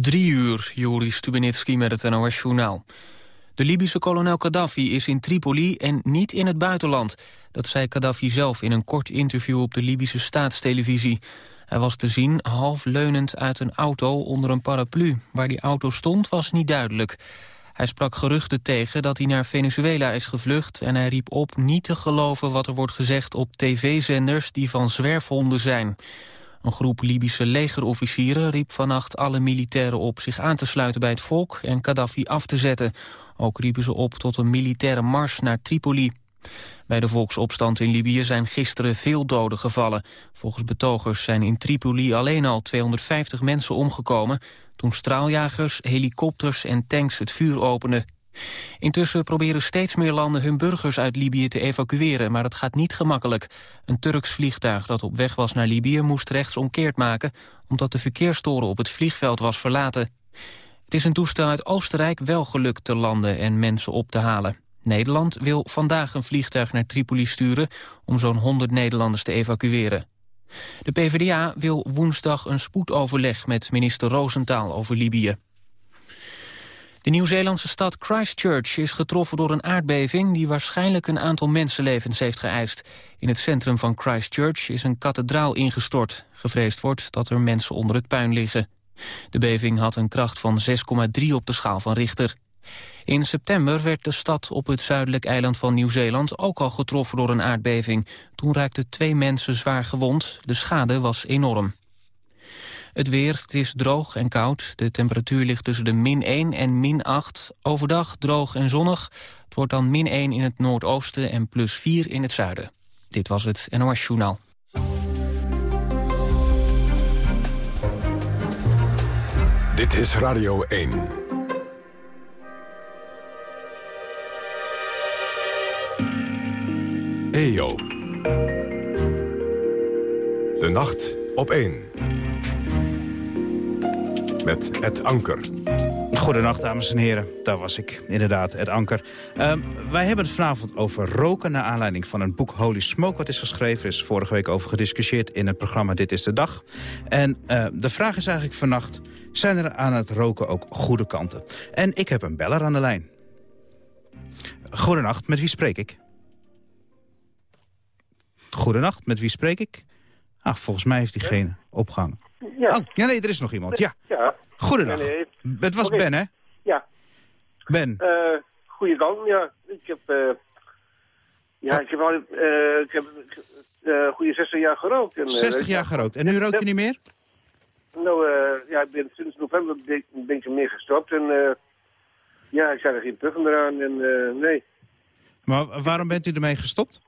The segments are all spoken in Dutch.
Drie uur, Joris Stubenitski met het NOS-journaal. De Libische kolonel Gaddafi is in Tripoli en niet in het buitenland. Dat zei Gaddafi zelf in een kort interview op de Libische staatstelevisie. Hij was te zien half leunend uit een auto onder een paraplu. Waar die auto stond was niet duidelijk. Hij sprak geruchten tegen dat hij naar Venezuela is gevlucht... en hij riep op niet te geloven wat er wordt gezegd op tv-zenders... die van zwerfhonden zijn. Een groep Libische legerofficieren riep vannacht alle militairen op zich aan te sluiten bij het volk en Gaddafi af te zetten. Ook riepen ze op tot een militaire mars naar Tripoli. Bij de volksopstand in Libië zijn gisteren veel doden gevallen. Volgens betogers zijn in Tripoli alleen al 250 mensen omgekomen... toen straaljagers, helikopters en tanks het vuur openden. Intussen proberen steeds meer landen hun burgers uit Libië te evacueren, maar het gaat niet gemakkelijk. Een Turks vliegtuig dat op weg was naar Libië moest rechtsomkeerd maken, omdat de verkeerstoren op het vliegveld was verlaten. Het is een toestel uit Oostenrijk wel gelukt te landen en mensen op te halen. Nederland wil vandaag een vliegtuig naar Tripoli sturen om zo'n 100 Nederlanders te evacueren. De PvdA wil woensdag een spoedoverleg met minister Roosentaal over Libië. De Nieuw-Zeelandse stad Christchurch is getroffen door een aardbeving... die waarschijnlijk een aantal mensenlevens heeft geëist. In het centrum van Christchurch is een kathedraal ingestort. Gevreesd wordt dat er mensen onder het puin liggen. De beving had een kracht van 6,3 op de schaal van Richter. In september werd de stad op het zuidelijk eiland van Nieuw-Zeeland... ook al getroffen door een aardbeving. Toen raakten twee mensen zwaar gewond. De schade was enorm. Het weer, het is droog en koud. De temperatuur ligt tussen de min 1 en min 8. Overdag droog en zonnig. Het wordt dan min 1 in het noordoosten en plus 4 in het zuiden. Dit was het NOS Journaal. Dit is Radio 1. EO. De nacht op 1 met Ed Anker. Goedenacht, dames en heren. Daar was ik, inderdaad, Ed Anker. Ehm, wij hebben het vanavond over roken... naar aanleiding van een boek Holy Smoke... wat is geschreven, is vorige week over gediscussieerd... in het programma Dit is de Dag. En uh, de vraag is eigenlijk vannacht... zijn er aan het roken ook goede kanten? En ik heb een beller aan de lijn. Goedenacht, met wie spreek ik? Goedenacht, met wie spreek ik? Ah, volgens mij heeft hij geen opgang. Ja. Oh, ja, nee, er is nog iemand. Ja. ja. Goedendag. Het was Ben, hè? Ja. Ben. Uh, goeie gang, ja. Ik heb... Uh, ja, oh. ik heb al... Uh, ik heb uh, goede 60 jaar gerookt. En, 60 jaar gerookt. En nu rook je niet meer? Nou, ja, ik ben sinds november een beetje meer gestopt. En ja, ik zei er geen puffen meer aan. En nee. Maar waarom bent u ermee gestopt?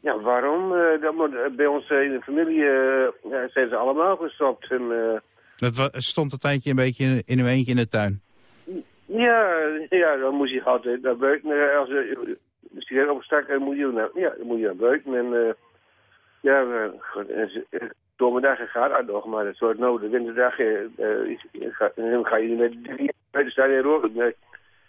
Ja, waarom? Uh, bij ons in de familie uh, zijn ze allemaal gestopt. En, dat stond een tijdje een beetje in uw eentje in de tuin? Ja, ja dan moest je altijd naar buiten. Als je de sigaret opstak, moet je naar, ja, dan moet je naar buiten. En ja, door mijn dagen gaat het nog, maar het soort nou, de winterdag ga, ga je met buiten staan en roken.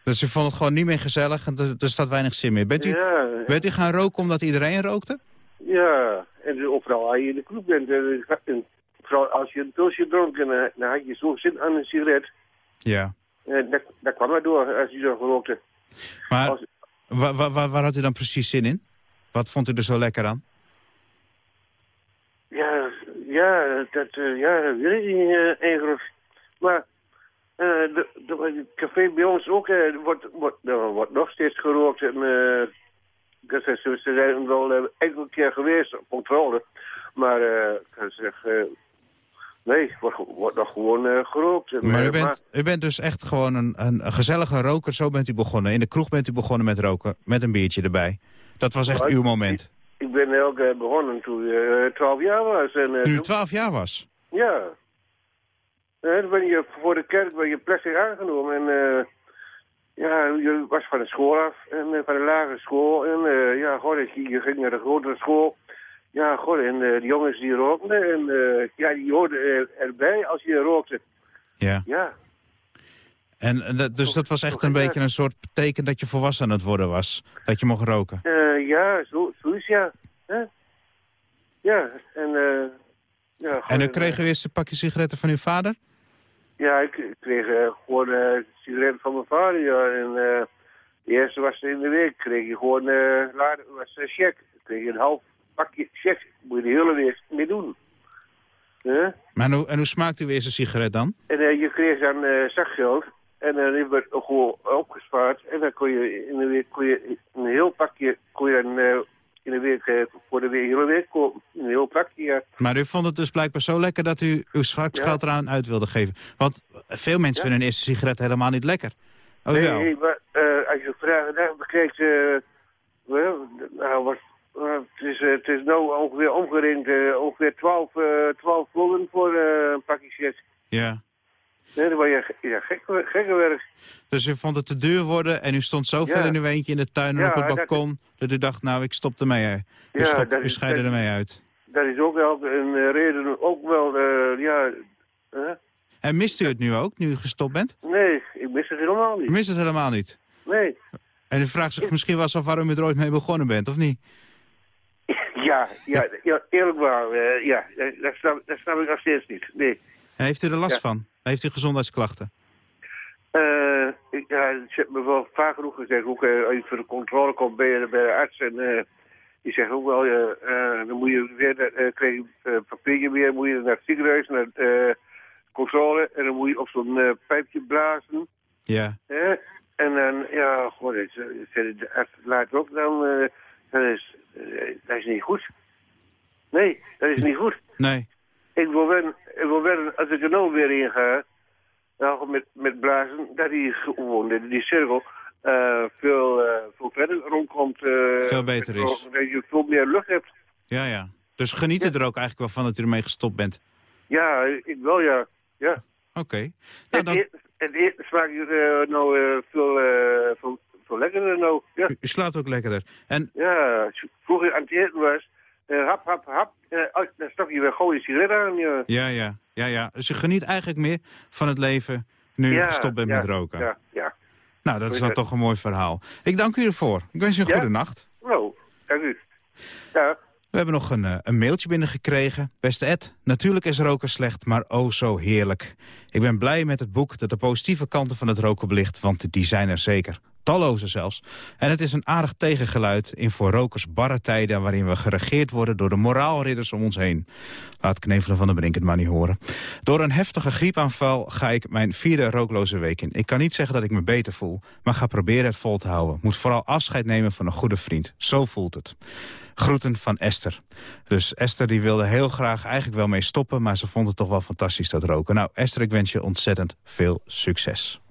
Dus u vond het gewoon niet meer gezellig en er, er staat weinig zin meer. Bent u, ja. bent u gaan roken omdat iedereen rookte? Ja, en overal als je in de kroeg bent. En, vooral als je een pilsje dronk, en, dan had je zo zin aan een sigaret. Ja. En dat, dat kwam maar door als je zo rookte. Maar als, waar, waar, waar had u dan precies zin in? Wat vond u er zo lekker aan? Ja, ja, dat, uh, ja, weet ik niet uh, eigenlijk. Maar de, de, café bij ons ook uh, wordt, wordt, wordt nog steeds gerookt. En, uh, ze zijn wel enkele keer geweest op controle. Maar ik zeg, nee, wordt, wordt nog gewoon gerookt. maar, u bent, u bent dus echt gewoon een, een, gezellige roker. Zo bent u begonnen. In de kroeg bent u begonnen met roken. Met een biertje erbij. Dat was echt uw moment. Ik, ik ben ook begonnen toen ik 12 jaar was. En, toen u 12 jaar was? Ja. Uh, dan ben je voor de kerk ben je plastic aangenomen. En uh, ja, je was van de school af. En uh, van de lagere school. En uh, ja, god, je ging naar de grotere school. Ja, god, en de jongens die rookten. En ja, die hoorden erbij als je rookte. Ja. Ja. En, en dus dat was echt een beetje een soort teken dat je volwassen aan het worden was. Dat je mocht roken. ja, zo, zo is ja. Ja, en... ja, en dan kreeg u eerst een pakje sigaretten van uw vader? Ja, ik, kreeg eh, gewoon eh sigaretten van mijn vader, ja. En eh de eerste was in de week, kreeg je gewoon, later was een check. kreeg je een half pakje check. Moet je de hele week mee doen. Hè? Maar en hoe, en hoe smaakt uw eerste sigaret dan? En je kreeg dan zakgeld. En dan die werd ook gewoon opgespaard. En dan kon je in de week kon je een heel pakje kon je dan, in de week eh, voor de hele week heel pakje, ja. Maar u vond het dus blijkbaar zo lekker dat u uw zakgeld eraan uit wilde geven. Want veel mensen Ja. vinden een eerste sigaret helemaal niet lekker. Oh nee, ja. nee, maar eh, als je vragen naar bekijkt, eh, nou, wat, het, is, het is nu ongeveer omgeringd, ongeveer 12, eh 12 gulden voor een pakje ja. Nee, dan word je ja, gek, gekke werk. Dus u vond het te duur worden en u stond zoveel Ja. in uw eentje in de tuin en Ja, op het dat- balkon... Dat, u dacht, nou, ik stop ermee. U, Ja, stop, dat u scheidde dat- ermee uit. Dat is ook wel een eh, reden, ook wel, eh, ja... En mist u het nu ook, nu u gestopt bent? nee, ik mis het helemaal U niet. mist het helemaal niet. Nee. En u vraagt zich misschien wel eens af waarom u er ooit mee begonnen bent, of niet? Ja, ja, ja eerlijk waar, eh, ja, dat snap, dat snap ik nog steeds niet. Nee. En heeft u er last Ja. van? Heeft u gezondheidsklachten? Eh, ik, ja, heb me wel vaak genoeg gezegd, ook als je voor de controle komt bij, de- bij de arts en eh, die zegt ook wel, eh, dan moet je weer, krijg je papiertje weer, moet je naar het ziekenhuis, naar de controle en dan moet je op zo'n pijpje blazen. Ja. En dan, ja, eh, de arts laat ook dan, dat, is, dat is niet goed. Nee, dat is niet goed. Nee. Ik wil wel, ik wil wel als ik er nou weer in ga, nou, met, met blazen, dat die gewoon, die, die cirkel, eh, veel, eh, veel verder rondkomt. eh, Veel beter met- is. Dat je veel meer lucht hebt. Ja, ja. Dus geniet er ook eigenlijk wel van dat u ermee gestopt bent. Ja, ik wel, ja. ja. Oké. Nou, Het, dan, e- het eerste smaakt uh, nou veel, veel, veel lekkerder nou. Ja, u, u slaat ook lekkerder. En ja. vroeger aan het eten was, hap, hap, hap, eh, oh, dan stak je weer gewoon je sigaret aan. Ja. ja, ja, ja, ja. Dus je geniet eigenlijk meer van het leven nu ja, gestopt bent met roken. Ja, ja. Nou, dat is dan het. toch een mooi verhaal. Ik dank u ervoor. Ik wens u een goede nacht. Nou, dank u. Ja. We hebben nog een, eh, een mailtje binnengekregen. Beste Ed, natuurlijk is roken slecht, maar oh zo heerlijk. Ik ben blij met het boek dat de positieve kanten van het roken belicht, want die zijn er zeker. Talloze zelfs. En het is een aardig tegengeluid in voor rokers barre tijden... waarin we geregeerd worden door de moraalridders om ons heen. Laat Knevelen van de Brink het maar niet horen. Door een heftige griepaanval ga ik mijn vierde rookloze week in. Ik kan niet zeggen dat ik me beter voel, maar ga proberen het vol te houden. Moet vooral afscheid nemen van een goede vriend. Zo voelt het. Groeten van Esther. Dus Esther die wilde heel graag eigenlijk wel mee stoppen... maar ze vond het toch wel fantastisch dat roken. Nou, Esther, ik wens je ontzettend veel succes.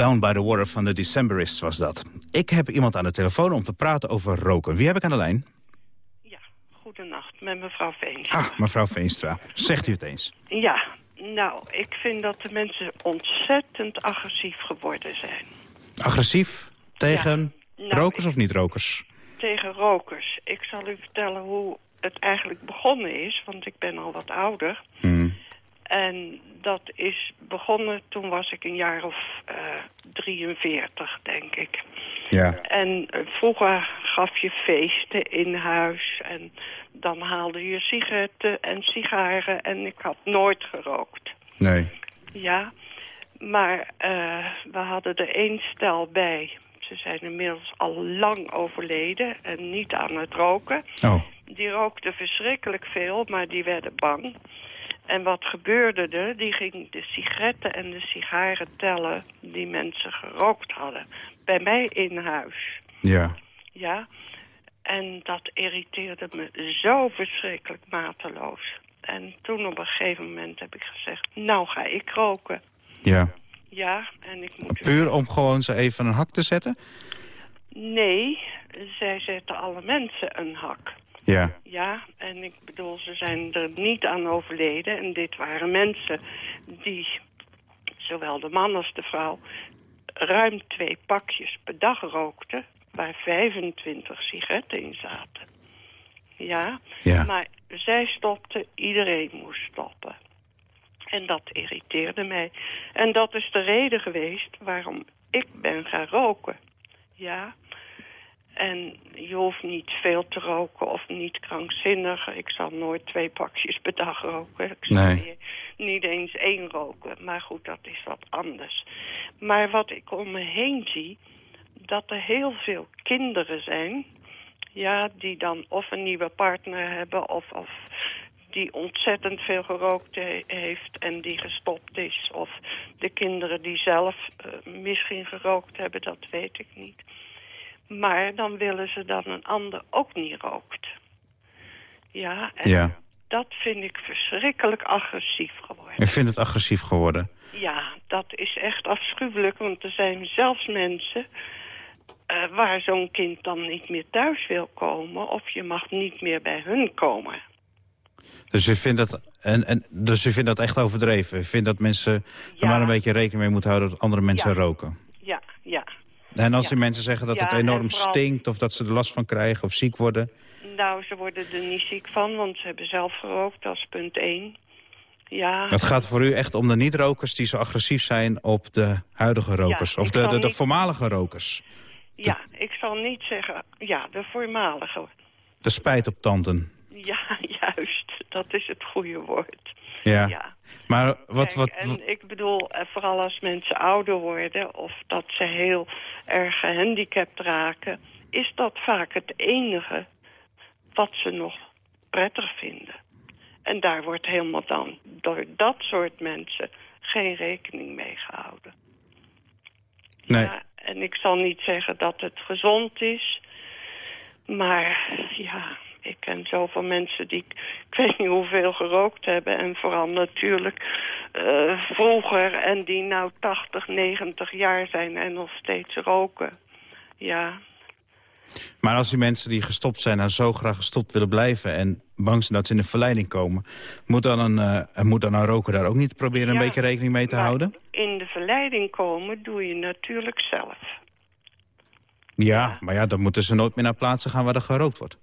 Down by the Water van de Decemberists was dat. Ik heb iemand aan de telefoon om te praten over roken. Wie heb ik aan de lijn? Ja, goedenacht, met mevrouw Veenstra. Ah, mevrouw Veenstra. Zegt u het eens. Ja, nou, ik vind dat de mensen ontzettend agressief geworden zijn. Agressief tegen Ja. Nou, rokers of niet-rokers? Tegen rokers. Ik zal u vertellen hoe het eigenlijk begonnen is, want ik ben al wat ouder. Hmm. En dat is begonnen, toen was ik een jaar of eh 43, denk ik. Ja. En eh, vroeger gaf je feesten in huis en dan haalde je sigaretten en sigaren en ik had nooit gerookt. Nee. Ja, maar eh, we hadden er één stel bij. Ze zijn inmiddels al lang overleden en niet aan het roken. Oh. Die rookten verschrikkelijk veel, maar die werden bang. En wat gebeurde er? Die ging de sigaretten en de sigaren tellen die mensen gerookt hadden. Bij mij in huis. Ja. Ja, en dat irriteerde me zo verschrikkelijk mateloos. En toen op een gegeven moment heb ik gezegd, nou ga ik roken. Ja. Ja, en ik moet... Puur om gewoon ze even een hak te zetten? Nee, zij zetten alle mensen een hak. Ja. Ja, en ik bedoel, ze zijn er niet aan overleden. En dit waren mensen die, zowel de man als de vrouw... ruim twee pakjes per dag rookten... waar 25 sigaretten in zaten. Ja, Ja. maar zij stopte, iedereen moest stoppen. En dat irriteerde mij. En dat is de reden geweest waarom ik ben gaan roken. Ja. En je hoeft niet veel te roken of niet krankzinnig. Ik zal nooit twee pakjes per dag roken. Ik zal Nee. niet- eens één roken. Maar goed, dat is wat anders. Maar wat ik om me heen zie... dat er heel veel kinderen zijn... Ja, die dan of een nieuwe partner hebben... of, of die ontzettend veel gerookt he- heeft en die gestopt is. Of de kinderen die zelf eh, misschien gerookt hebben, dat weet ik niet. Maar dan willen ze dat een ander ook niet rookt. Ja, en Ja. dat vind ik verschrikkelijk agressief geworden. Ik vind het agressief geworden. Ja, dat is echt afschuwelijk, want er zijn zelfs mensen... eh, waar zo'n kind dan niet meer thuis wil komen... of je mag niet meer bij hun komen. Dus u vindt dat, en, en, dus u vindt dat echt overdreven? U vindt dat mensen er maar een beetje rekening mee moeten houden... dat andere mensen Ja. roken? En als Ja. die mensen zeggen dat Ja, het en enorm vooral- stinkt... of dat ze er last van krijgen of ziek worden... Nou, ze worden er niet ziek van, want ze hebben zelf gerookt. Dat is punt één. Ja, Het gaat voor u echt om de niet-rokers die zo agressief zijn op de huidige rokers. Ja, of de, de, de voormalige rokers. ja, ik zal niet zeggen... Ja, de voormalige. De spijt op tanden. Ja, juist. Dat is het goede woord. Ja. Ja. Maar wat... Kijk, wat, en ik bedoel, eh, vooral als mensen ouder worden... of dat ze heel erg gehandicapt raken... is dat vaak het enige wat ze nog prettig vinden. En daar wordt helemaal dan door dat soort mensen geen rekening mee gehouden. nee. Ja, en ik zal niet zeggen dat het gezond is. Maar ja, ik ken zoveel mensen die ik weet niet hoeveel gerookt hebben. En vooral natuurlijk eh, vroeger en die nou 80, 90 jaar zijn en nog steeds roken. Ja, Maar als die mensen die gestopt zijn... nou zo graag gestopt willen blijven... en bang zijn dat ze in de verleiding komen... moet dan een, eh, moet dan een roker daar ook niet proberen een Ja, beetje rekening mee te houden? in de verleiding komen doe je natuurlijk zelf. Ja, maar ja, dan moeten ze nooit meer naar plaatsen gaan waar er gerookt wordt.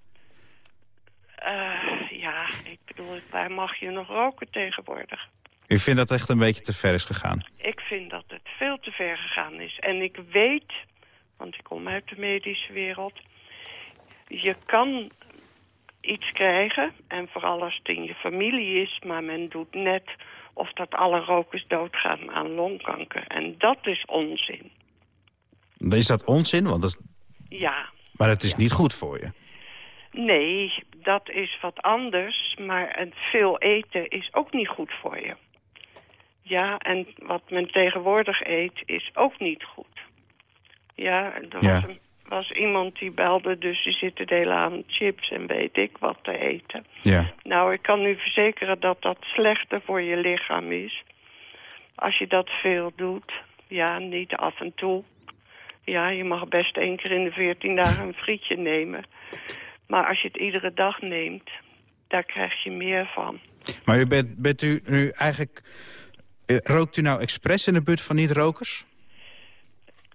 Bedoel, waar mag je nog roken tegenwoordig? U vindt dat echt een beetje te ver is gegaan? Ik vind dat het veel te ver gegaan is. En ik weet, want ik kom uit de medische wereld... je kan iets krijgen, en vooral als het in je familie is... maar men doet net of dat alle rokers doodgaan aan longkanker. En dat is onzin. Is dat onzin? Want dat, Ja, maar het is niet goed voor je. Nee, dat is wat anders. Maar veel eten is ook niet goed voor je. Ja, en wat men tegenwoordig eet is ook niet goed. Ja, er Ja. was, een- was iemand die belde, dus die zitten de hele avond chips en weet ik wat te eten. Ja. Nou, ik kan u verzekeren dat dat slechter voor je lichaam is. Als je dat veel doet. Ja, niet af en toe. Ja, je mag best één keer in de veertien dagen een frietje nemen. Maar als je het iedere dag neemt, daar krijg je meer van. Maar u bent, bent u nu eigenlijk... eh, rookt u nou expres in de buurt van niet-rokers?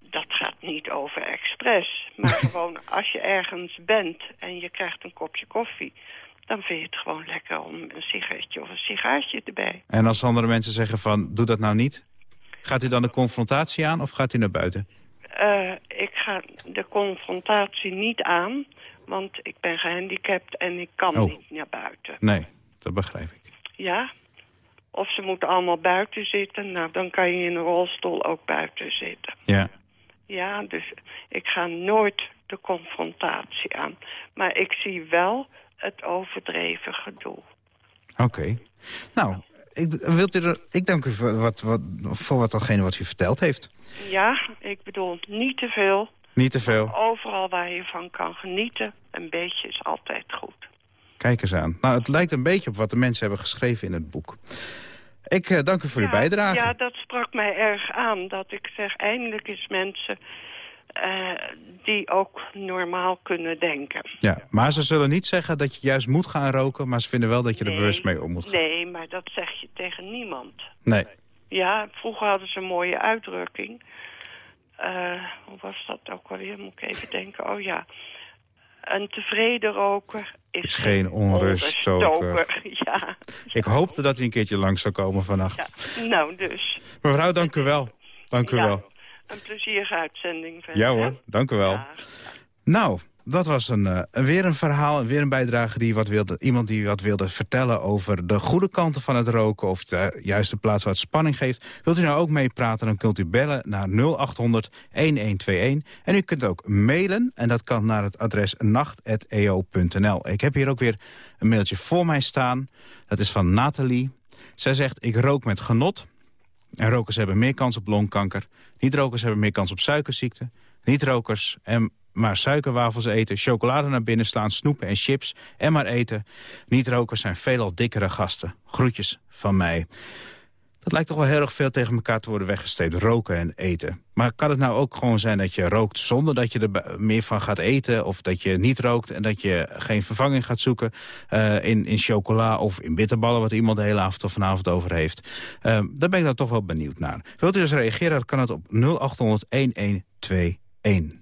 Dat gaat niet over expres. Maar gewoon als je ergens bent en je krijgt een kopje koffie... dan vind je het gewoon lekker om een sigaretje of een sigaartje erbij. En als andere mensen zeggen van, doe dat nou niet... gaat u dan de confrontatie aan of gaat u naar buiten? Eh, ik ga de confrontatie niet aan, want ik ben gehandicapt en ik kan Oh. niet naar buiten. Nee, dat begrijp ik. Ja? Of ze moeten allemaal buiten zitten, nou dan kan je in een rolstoel ook buiten zitten. Ja. Ja, dus ik ga nooit de confrontatie aan. Maar ik zie wel het overdreven gedoe. Oké. Nou, ik, wilt u er, ik dank u voor wat, wat, voor wat datgene wat u verteld heeft. Ja, ik bedoel, niet te veel. Niet te veel. Overal waar je van kan genieten, een beetje is altijd goed. Kijk eens aan. Nou, het lijkt een beetje op wat de mensen hebben geschreven in het boek. Ik eh, dank u voor uw Ja, bijdrage. Ja, dat sprak mij erg aan. Dat ik zeg, eindelijk is mensen eh, die ook normaal kunnen denken. Ja, maar ze zullen niet zeggen dat je juist moet gaan roken... maar ze vinden wel dat je er bewust mee om moet gaan. Nee, maar dat zeg je tegen niemand. Nee. Ja, vroeger hadden ze een mooie uitdrukking. Eh, hoe was dat ook alweer? Moet ik even denken. Oh ja. Een tevreden roker is, Is geen onruststoker. Ja. Ik hoopte dat hij een keertje langs zou komen vannacht. ja, nou dus. Mevrouw, dank u wel. Dank u Ja, wel. Een plezierige uitzending. verder, Ja hoor, dank u wel. Nou, dat was een, eh, weer een verhaal, weer een bijdrage die wat wilde, iemand die wat wilde vertellen over de goede kanten van het roken of de juiste plaats waar het spanning geeft. Wilt u nou ook meepraten, dan kunt u bellen naar 0800 1121 en u kunt ook mailen en dat kan naar het adres nacht.eo.nl. Ik heb hier ook weer een mailtje voor mij staan. Dat is van Nathalie. Zij zegt, ik rook met genot. En rokers hebben meer kans op longkanker. Niet-rokers hebben meer kans op suikerziekte. Niet-rokers en maar suikerwafels eten, chocolade naar binnen slaan, snoepen en chips en maar eten. Niet roken zijn veelal dikkere gasten. Groetjes van mij. Dat lijkt toch wel heel erg veel tegen elkaar te worden weggestreept. Roken en eten. Maar kan het nou ook gewoon zijn dat je rookt zonder dat je er meer van gaat eten? Of dat je niet rookt en dat je geen vervanging gaat zoeken eh, in, in chocola of in bitterballen... wat iemand de hele avond of vanavond over heeft? Uh, daar ben ik dan toch wel benieuwd naar. Wilt u dus reageren? Dan kan het op 0800 1121.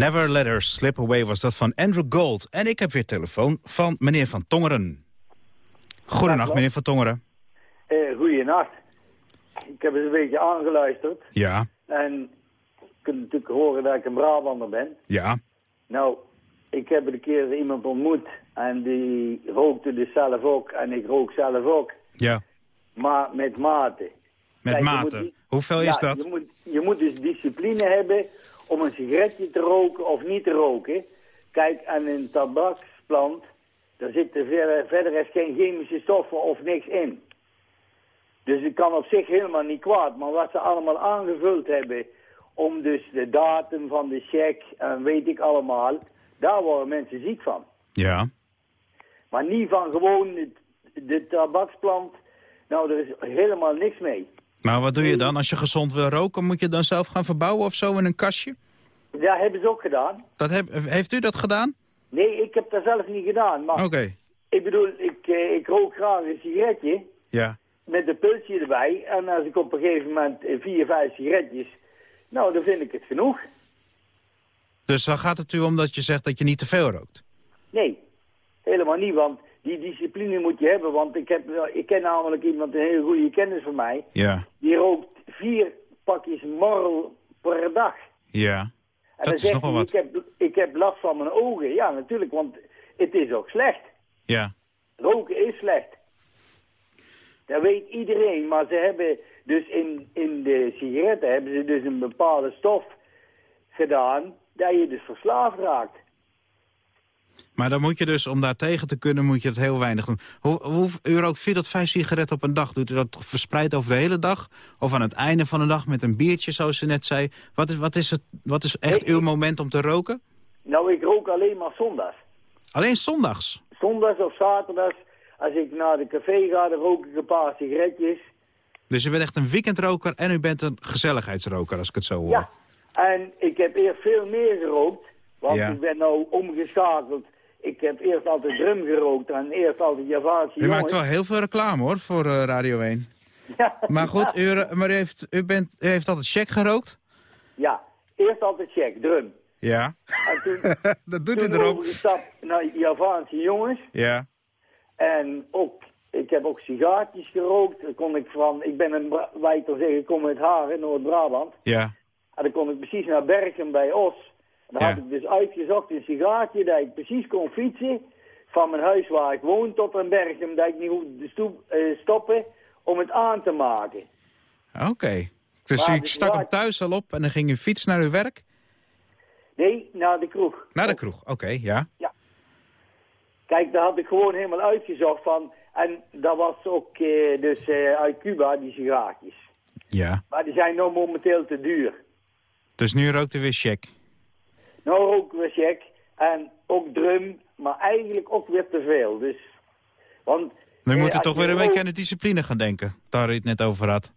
Never Let Her Slip Away was dat van Andrew Gold. En ik heb weer telefoon van meneer Van Tongeren. Goedenacht, meneer Van Tongeren. Eh, goeienacht. Ik heb eens een beetje aangeluisterd. Ja, En je kunt natuurlijk horen dat ik een Brabander ben. ja, Nou, ik heb een keer iemand ontmoet en die rookte dus zelf ook en ik rook zelf ook. ja. Maar met mate. Met Kijk, mate. moet Hoeveel Ja, is dat? Je moet, je moet dus discipline hebben om een sigaretje te roken of niet te roken. Kijk, aan een tabaksplant, daar zitten verder, verder is geen chemische stoffen of niks in. Dus het kan op zich helemaal niet kwaad. Maar wat ze allemaal aangevuld hebben om dus de datum van de check en weet ik allemaal, daar worden mensen ziek van. Ja. Maar niet van gewoon de, de tabaksplant. Nou, er is helemaal niks mee. Maar wat doe je dan? Als je gezond wil roken, moet je dan zelf gaan verbouwen of zo in een kastje? Dat hebben ze ook gedaan. Dat heb, heeft u dat gedaan? Nee, ik heb dat zelf niet gedaan. Maar Oké. ik bedoel, ik, eh, ik rook graag een sigaretje Ja. met een pulsje erbij. En als ik op een gegeven moment vier, vijf sigaretjes, nou, dan vind ik het genoeg. Dus dan gaat het u om dat je zegt dat je niet te veel rookt? Nee, helemaal niet, want die discipline moet je hebben. Want ik, heb, ik ken namelijk iemand, een hele goede kennis van mij, Ja. die rookt vier pakjes morrel per dag. Ja. En Dat dan is zegt nogal hij, wat. Ik heb, ik heb last van mijn ogen. Ja, natuurlijk, want het is ook slecht. Ja. Roken is slecht. Dat weet iedereen, maar ze hebben dus in, in de sigaretten hebben ze dus een bepaalde stof gedaan dat je dus verslaafd raakt. Maar dan moet je dus, om daar tegen te kunnen, moet je het heel weinig doen. Hoe, hoe, u rookt vier tot vijf sigaretten op een dag. Doet u dat verspreid over de hele dag? Of aan het einde van de dag met een biertje, zoals u net zei? Wat is, wat is, het, wat is echt Nee, uw moment om te roken? Nou, ik rook alleen maar zondags. Alleen zondags? Zondags of zaterdags, als ik naar de café ga, dan rook ik een paar sigaretjes. Dus u bent echt een weekendroker en u bent een gezelligheidsroker, als ik het zo hoor. Ja, en ik heb eerst veel meer gerookt, want Ja. ik ben nou omgeschakeld. Ik heb eerst altijd drum gerookt en eerst altijd Javaanse U maakt wel heel veel reclame hoor, voor eh, Radio 1. Ja, Maar goed, u, eh, maar u, heeft, u, bent, u heeft altijd check gerookt? Ja, eerst altijd check, drum. Ja. En toen, dat doet toen u erop. overgestapt naar Javaanse jongens. Ja. En ook, ik heb ook sigaartjes gerookt. Dan kon ik van, ik ben een te zeggen, ik kom uit Haren, Noord-Brabant. Ja. En dan kon ik precies naar Bergen bij Os. Dan Ja. had ik dus uitgezocht een sigaartje dat ik precies kon fietsen. Van mijn huis waar ik woon tot aan Bergen. Dat ik niet hoefde stoep, eh, stoppen om het aan te maken. Oké. Dus Maar stak hem thuis al op en dan ging u fiets naar uw werk? Nee, naar de kroeg. Naar de kroeg, oké, ja. Kijk, daar had ik gewoon helemaal uitgezocht van. En dat was ook eh, dus eh, uit Cuba, die sigaartjes. Ja. Maar die zijn nou momenteel te duur. Dus nu rookt u weer check. Nou roken we check en ook drum, maar eigenlijk ook weer te veel. Dus, want, Nu eh, moet u als toch je weer een beetje aan de discipline gaan denken. Daar u het net over had.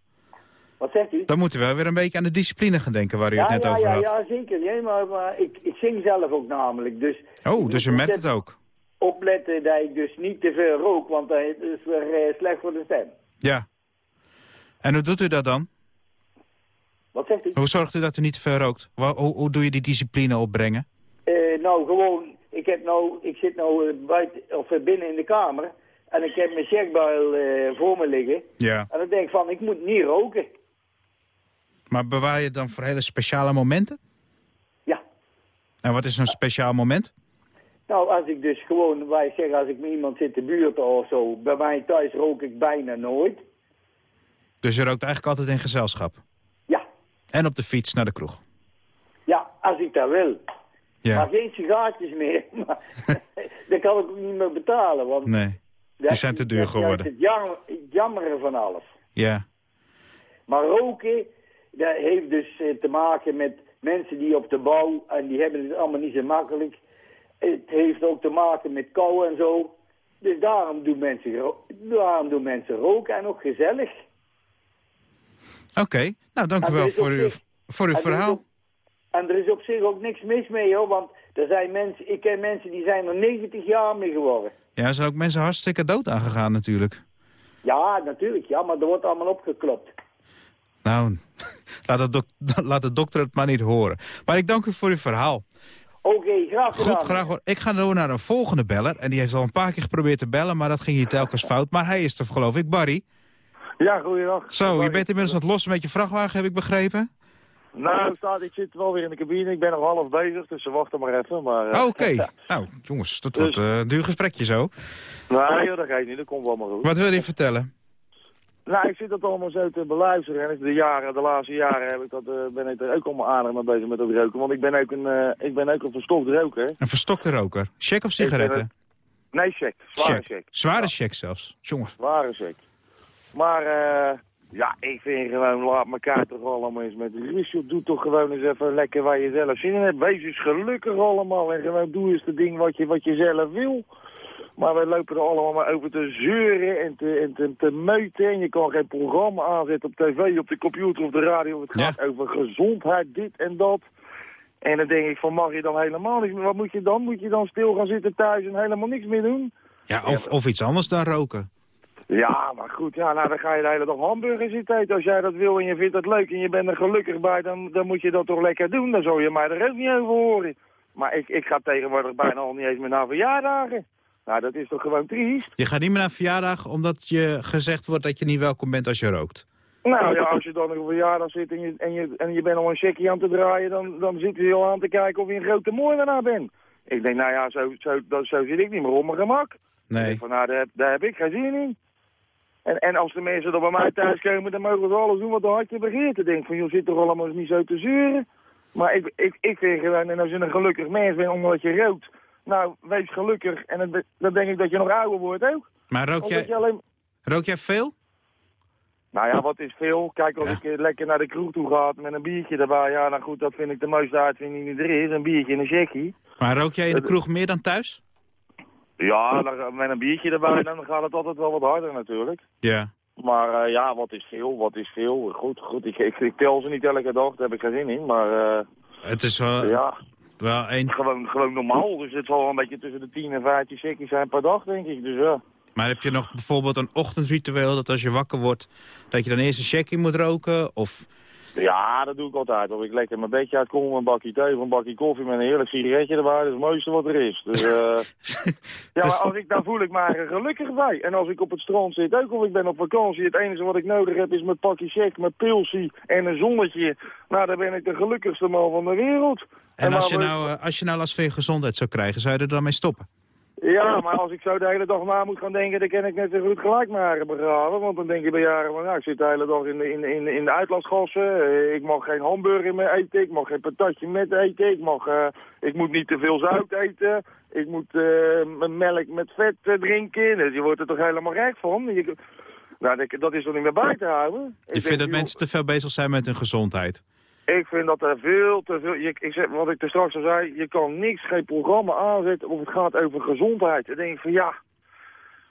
Wat zegt u? Dan moet u wel weer een beetje aan de discipline gaan denken waar u ja, het net ja, over ja, had. ja, zeker. Ja, maar maar ik, ik zing zelf ook namelijk. Dus Oh, dus u moet merkt het ook. opletten dat ik dus niet te veel rook, want dat is weer eh, slecht voor de stem. Ja. En hoe doet u dat dan? Wat zegt u? Hoe zorgt u dat u niet te veel rookt? Hoe, hoe doe je die discipline opbrengen? Eh, nou, gewoon, ik, heb nou, ik zit nou eh, buiten, of eh, binnen in de kamer en ik heb mijn checkbuil voor me liggen. Ja. En dan denk ik van, ik moet niet roken. Maar bewaar je het dan voor hele speciale momenten? Ja, En wat is zo'n speciaal moment? Nou, als ik dus gewoon, wij zeggen, als ik met iemand zit te buurten of zo, bij mij thuis rook ik bijna nooit. Dus je rookt eigenlijk altijd in gezelschap? En op de fiets naar de kroeg? ja, als ik dat wil. Ja. Maar geen sigaartjes meer. Maar dat kan ik ook niet meer betalen. Want Nee. Die zijn te duur dat is geworden. Het jammer, het jammere van alles. Ja. Maar roken, dat heeft dus eh, te maken met mensen die op de bouw, en die hebben het allemaal niet zo makkelijk. Het heeft ook te maken met kou en zo. Dus daarom doen mensen, ro- daarom doen mensen roken en ook gezellig. Oké. Nou, dank u En wel voor uw, zich- voor uw er verhaal. op- En er is op zich ook niks mis mee hoor, want er zijn mensen, ik ken mensen die zijn er 90 jaar mee geworden. Ja, er zijn ook mensen hartstikke dood aangegaan natuurlijk. Ja, natuurlijk, ja, maar er wordt allemaal opgeklopt. Nou, laat de, dok- laat de dokter het maar niet horen. Maar ik dank u voor uw verhaal. Oké, graag gedaan. Goed, graag hoor. Ik ga door naar een volgende beller. En die heeft al een paar keer geprobeerd te bellen, maar dat ging hier telkens fout. Maar hij is er, geloof ik. Barry. Ja, goeiedag. Zo, je bent inmiddels aan het lossen met je vrachtwagen, heb ik begrepen? Nou, staat, ik zit wel weer in de cabine. Ik ben nog half bezig, dus ze wachten maar even. Maar, eh, Oh, Oké. Nou, jongens, dat wordt Dus- eh, een duur gesprekje zo. Nee, joh, dat geeft niet. Dat komt wel maar goed. Wat wil je vertellen? Nou, ik zit dat allemaal zo te beluisteren. En de, jaren, de laatste jaren heb ik dat, eh, ben ik er ook allemaal aardig mee bezig met dat roken. Want ik ben ook een, ik ben ook een verstopt roker. Een verstokte roker. Check of sigaretten? Nee, check. Zware Check. check. Zware check zelfs. Jongens. Zware check. Maar, eh, ja, ik vind gewoon, laat elkaar toch allemaal eens met rust. joh. Doe toch gewoon eens even lekker waar je zelf zin in hebt. Wees eens gelukkig allemaal. En gewoon doe eens de ding wat je, wat je zelf wil. Maar wij lopen er allemaal maar over te zeuren en te, en te, te meuten. En je kan geen programma aanzetten op tv, op de computer of de radio. Het gaat over gezondheid, dit en dat. En dan denk ik van, mag je dan helemaal niks meer? Wat moet je dan? Moet je dan stil gaan zitten thuis en helemaal niks meer doen? Ja, of, of iets anders dan roken. Ja, maar goed, ja, nou, dan ga je de hele dag hamburgers zitten eten. Als jij dat wil en je vindt dat leuk en je bent er gelukkig bij, dan, dan moet je dat toch lekker doen. Dan zou je mij er ook niet over horen. Maar ik, ik ga tegenwoordig bijna al niet eens meer naar verjaardagen. Nou, dat is toch gewoon triest? Je gaat niet meer naar verjaardag omdat je gezegd wordt dat je niet welkom bent als je rookt. Nou ja, als je dan op een verjaardag zit en je, en je, en je bent al een checkie aan te draaien, dan, dan zit je al aan te kijken of je een grote moordenaar bent. Ik denk, nou ja, zo, zo, dat, zo zit ik niet meer op mijn gemak. Ik Nee. denk van, nou, daar, heb- daar heb ik geen zin in. En, en als de mensen dan bij mij thuis komen, dan mogen ze alles doen wat de hartje begeert. Ik denk van, joh, zit toch allemaal niet zo te zeuren. Maar ik, ik, ik vind gewoon, en als je een gelukkig mens bent omdat je rookt, nou, wees gelukkig. En dan, dan denk ik dat je nog ouder wordt ook. Maar rook jij, alleen... rook jij veel? Nou ja, wat is veel? Kijk, als Ja. ik eh, lekker naar de kroeg toe ga met een biertje erbij, ja, nou goed, dat vind ik de mooiste uitvinding die er is. Een biertje en een checkie. Maar rook jij in de kroeg meer dan thuis? Ja, dan, met een biertje erbij, dan gaat het altijd wel wat harder natuurlijk. Ja. Maar eh, ja, wat is veel, wat is veel? Goed, goed, ik, ik, ik tel ze niet elke dag, daar heb ik geen zin in. Maar eh, Het is wel, ja, wel een... gewoon, gewoon normaal. Dus het zal wel een beetje tussen de 10 en 15 checkies zijn per dag, denk ik. Dus ja. Maar heb je nog bijvoorbeeld een ochtendritueel dat als je wakker wordt... dat je dan eerst een checkie moet roken? Of Ja, dat doe ik altijd. Of ik lekker mijn bedje uitkom, een bakje thee of een bakje koffie met een heerlijk sigaretje erbij. Dat is het mooiste wat er is. Dus, eh, ja, Dus- maar als ik, daar voel ik me gelukkig bij. En als ik op het strand zit, ook of ik ben op vakantie, het enige wat ik nodig heb is mijn pakje check, mijn pilsie en een zonnetje. Nou, dan ben ik de gelukkigste man van de wereld. En als je, nou, eh, als je nou last van je gezondheid zou krijgen, zou je er dan mee stoppen? Ja, maar als ik zo de hele dag na moet gaan denken, dan kan ik net zo goed gelijk haren begraven. Want dan denk je bij jaren van, nou, ik zit de hele dag in de, in, in, in de uitlaatgassen. Eh, ik mag geen hamburger meer eten, ik mag geen patatje met eten, ik, mag, eh, ik moet niet te veel zout eten. Ik moet eh, mijn melk met vet drinken. Dus je wordt er toch helemaal gek van. Je, nou, dat- is toch niet meer bij te houden. Ik Je denk, vindt dat mensen te veel bezig zijn met hun gezondheid? Ik vind dat er veel te veel... Je, ik zeg, wat ik er straks al zei, je kan niks, geen programma aanzetten of het gaat over gezondheid. Dan denk ik van ja,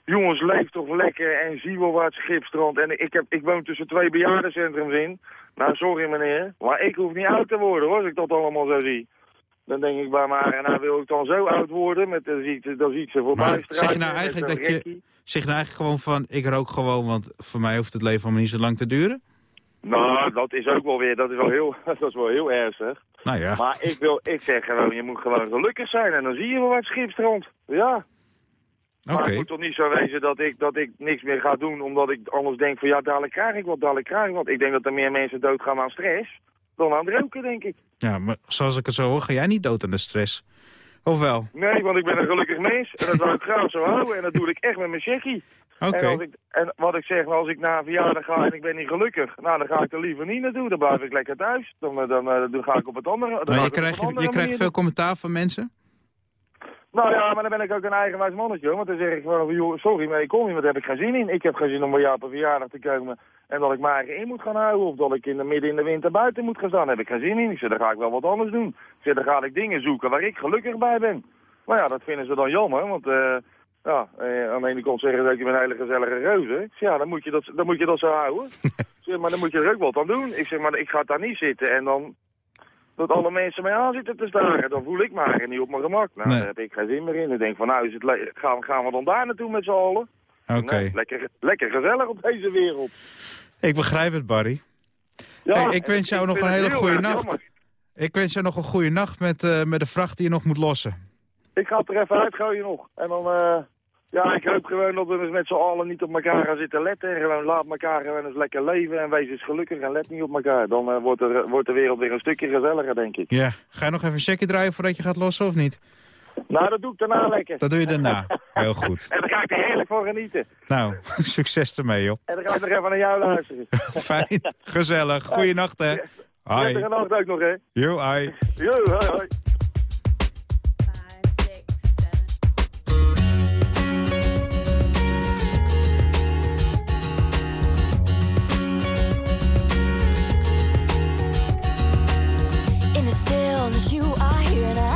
jongens, leef toch lekker en zie wel waar het schip strandt. En ik, heb, ik woon tussen twee bejaardencentrums in. Nou, sorry meneer, maar ik hoef niet oud te worden hoor, als ik dat allemaal zo zie. Dan denk ik bij mij, nou wil ik dan zo oud worden, met, dan, ziet, dan ziet ze voorbij Maar zeg je nou eigenlijk dat je... Zeg je nou eigenlijk gewoon van, ik rook gewoon, want voor mij hoeft het leven allemaal niet zo lang te duren? Nou, dat is ook wel weer, dat is wel heel, dat is wel heel ernstig. Nou ja, Maar ik, wil, ik zeg gewoon, je moet gewoon gelukkig zijn en dan zie je wel waar het schip strandt. Ja. Maar het moet toch niet zo wezen dat ik, dat ik niks meer ga doen omdat ik anders denk van ja, dadelijk krijg ik wat, dadelijk krijg ik wat. Ik denk dat er meer mensen doodgaan aan stress dan aan het roken, denk ik. Ja, maar zoals ik het zo hoor, ga jij niet dood aan de stress. Of wel? Nee, want ik ben een gelukkig mens. En dat wil ik graag zo houden. En dat doe ik echt met mijn checkie. En, als ik, en wat ik zeg, als ik naar een verjaardag ga en ik ben niet gelukkig, nou dan ga ik er liever niet naartoe. Dan blijf ik lekker thuis. Dan, eh, dan, eh, dan ga ik op het andere. dan Maar ga je krijgt, je krijgt veel commentaar van mensen? Nou ja, maar dan ben ik ook een eigenwijs mannetje. hoor. Want dan zeg ik van, joh, sorry, maar ik kom niet, want daar heb ik geen zin in. Ik heb geen zin om bij jou op een verjaardag te komen en dat ik mijn eigen in moet gaan houden. Of dat ik in de midden in de winter buiten moet gaan staan. Daar heb ik geen zin in. Ik zeg, dan ga ik wel wat anders doen. Ik zeg, dan ga ik dingen zoeken waar ik gelukkig bij ben. Maar ja, dat vinden ze dan jammer, want... eh ja, eh, aan de ene kant zeggen ze dat je een hele gezellige reuze. Ja, dan moet je dat, dan moet je dat zo houden. Zeg, maar dan moet je er ook wat aan doen. Ik zeg, maar ik ga daar niet zitten en dan dat alle mensen mij aan zitten te staren. Dan voel ik me eigenlijk niet op mijn gemak. Nou, Nee. daar heb ik geen zin meer in. Ik denk van, nou, is het gaan, gaan we dan daar naartoe met z'n allen? Oké. Nee, lekker, lekker gezellig op deze wereld. Ik begrijp het, Barry. Ja, Hey, ik wens jou nog een hele goede nacht. jammer. Ik wens jou nog een goede nacht met, eh, met de vracht die je nog moet lossen. Ik ga het er even uitgooien nog. En dan, eh, ja, ik hoop gewoon dat we dus met z'n allen niet op elkaar gaan zitten letten. En gewoon laat elkaar gewoon eens lekker leven en wees eens gelukkig en let niet op elkaar. Dan eh, wordt, er, wordt de wereld weer een stukje gezelliger, denk ik. Ja. Ga je nog even een checkje draaien voordat je gaat lossen of niet? Nou, dat doe ik daarna lekker. Dat doe je daarna. Heel goed. En daar ga ik er heerlijk van genieten. Nou, succes ermee, joh. En dan ga ik nog even naar jou luisteren. Fijn, gezellig. Goeienacht, hè. Hoi. Prettige nacht ook nog, hè. Yo, hoi. Hoi, hoi. You are here and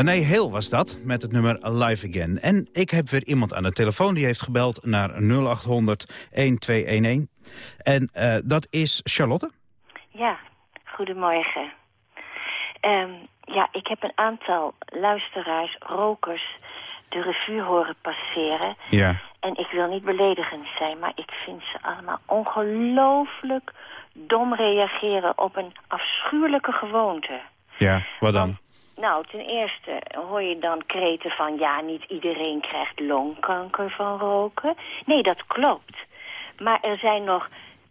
René Heel was dat, met het nummer Alive Again. En ik heb weer iemand aan de telefoon die heeft gebeld naar 0800 1211. En eh, dat is Charlotte. Ja, goedemorgen. Ehm, ja, ik heb een aantal luisteraars, rokers, de revue horen passeren. Ja. En ik wil niet beledigend zijn, maar ik vind ze allemaal ongelooflijk dom reageren op een afschuwelijke gewoonte. Ja, wat dan? Nou, ten eerste hoor je dan kreten van... ja, niet iedereen krijgt longkanker van roken. Nee, dat klopt. Maar er zijn nog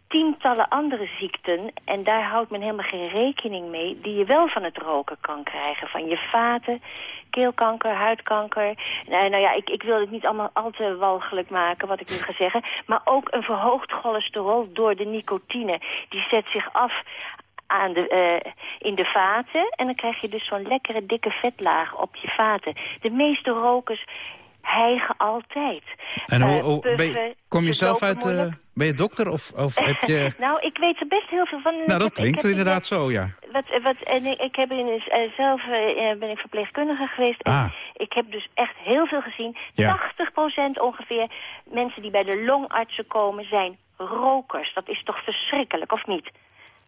tientallen andere ziekten... en daar houdt men helemaal geen rekening mee... die je wel van het roken kan krijgen. Van je vaten, keelkanker, huidkanker. Nou, nou ja, ik, ik wil het niet allemaal al te walgelijk maken, wat ik nu ga zeggen. Maar ook een verhoogd cholesterol door de nicotine. Die zet zich af aan de, eh, in de vaten. En dan krijg je dus zo'n lekkere dikke vetlaag op je vaten. De meeste rokers hijgen altijd. En hoe, Eh, ben je- kom je ze zelf uit... eh, ben je dokter of, of heb je... nou, ik weet er best heel veel van. nou, dat heb- klinkt inderdaad zo, ja. Wat, wat, en ik, ik heb in, eh, zelf ben ik verpleegkundige geweest. En Ah. ik heb dus echt heel veel gezien. Ja. 80% ongeveer mensen die bij de longartsen komen zijn rokers. Dat is toch verschrikkelijk, of niet?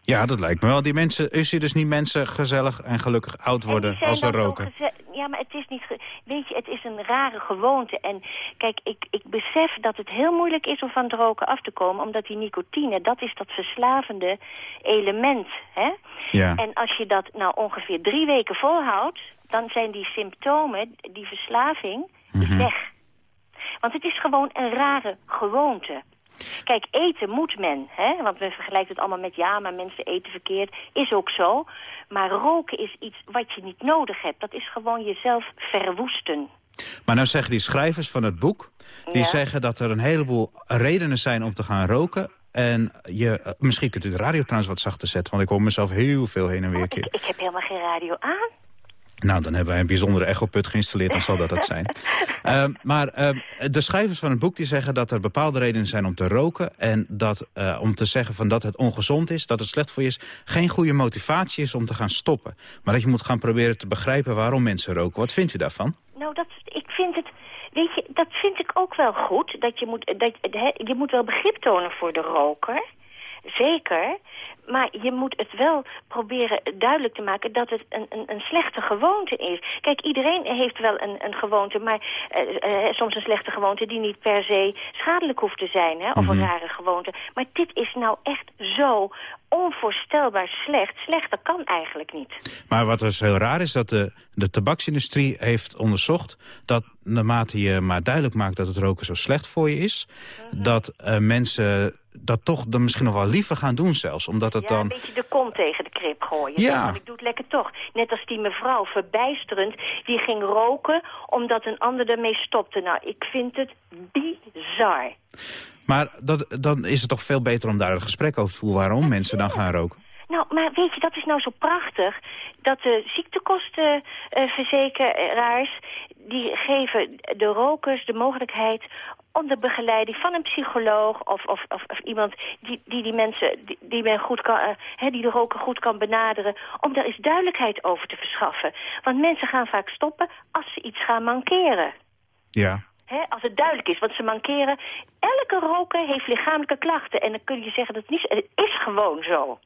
Ja, dat lijkt me wel. Die mensen, u ziet dus niet mensen gezellig en gelukkig oud En worden als ze roken. Ja, maar het is niet... Weet je, het is een rare gewoonte. En kijk, ik, ik besef dat het heel moeilijk is om van het roken af te komen... omdat die nicotine, dat is dat verslavende element, hè? Ja. En als je dat nou ongeveer drie weken volhoudt... dan zijn die symptomen, die verslaving, Mhm. weg. Want het is gewoon een rare gewoonte. Kijk, eten moet men, hè? want men vergelijkt het allemaal met... ja, maar mensen eten verkeerd, is ook zo. Maar roken is iets wat je niet nodig hebt. Dat is gewoon jezelf verwoesten. Maar nou zeggen die schrijvers van het boek... die Ja. zeggen dat er een heleboel redenen zijn om te gaan roken... En je, eh, misschien kunt u de radio trouwens wat zachter zetten... want ik hoor mezelf heel veel heen en weer keer. Ik heb helemaal geen radio aan. Nou, dan hebben wij een bijzondere echoput geïnstalleerd, dan zal dat het zijn. Ehm, maar ehm, de schrijvers van het boek die zeggen dat er bepaalde redenen zijn om te roken... en dat eh, om te zeggen van dat het ongezond is, dat het slecht voor je is... geen goede motivatie is om te gaan stoppen. Maar dat je moet gaan proberen te begrijpen waarom mensen roken. Wat vindt u daarvan? Nou, dat, ik vind het... Weet je, dat vind ik ook wel goed. Dat je, moet, dat, hè, je moet wel begrip tonen voor de roker. Zeker. Maar je moet het wel proberen duidelijk te maken dat het een, een, een slechte gewoonte is. Kijk, iedereen heeft wel een, een gewoonte, maar eh, eh, soms een slechte gewoonte die niet per se schadelijk hoeft te zijn. Hè, of een Mhm. rare gewoonte. Maar dit is nou echt zo onvoorstelbaar slecht. Slechter kan eigenlijk niet. Maar wat dus heel raar is, dat de, de tabaksindustrie heeft onderzocht... dat naarmate je maar duidelijk maakt dat het roken zo slecht voor je is... Mhm. dat eh, mensen dat toch dan misschien nog wel liever gaan doen zelfs. Omdat het ja, dan... een beetje de kont tegen de krip gooien. Ja. Zeg, ik doe het lekker toch. Net als die mevrouw, verbijsterend, die ging roken omdat een ander ermee stopte. Nou, ik vind het bizar. Maar dat, dan is het toch veel beter om daar een gesprek over te voeren... waarom mensen dan gaan roken. Nou, maar weet je, dat is nou zo prachtig. Dat de ziektekostenverzekeraars... die geven de rokers de mogelijkheid onder begeleiding van een psycholoog of, of, of, of iemand die, die die mensen, die, die men goed kan, eh, die de roker goed kan benaderen, om daar eens duidelijkheid over te verschaffen. Want mensen gaan vaak stoppen als ze iets gaan mankeren. Ja. Als het duidelijk is, want ze mankeren. Elke roker heeft lichamelijke klachten. En dan kun je zeggen dat het niet Het is gewoon zo.